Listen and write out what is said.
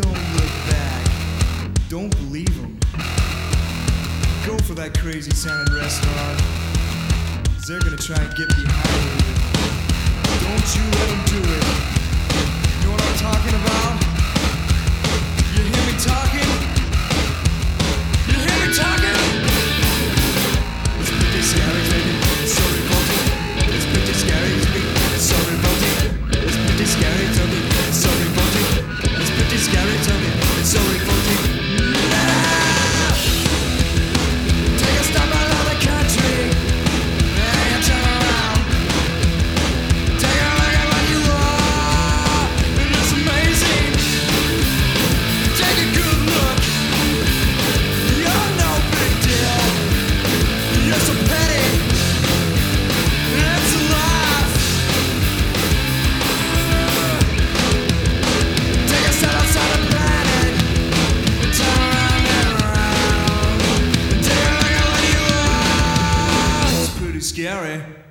Don't look back. Don't believe them. Go for that crazy sounding restaurant. They're gonna try and get behind you. Scary.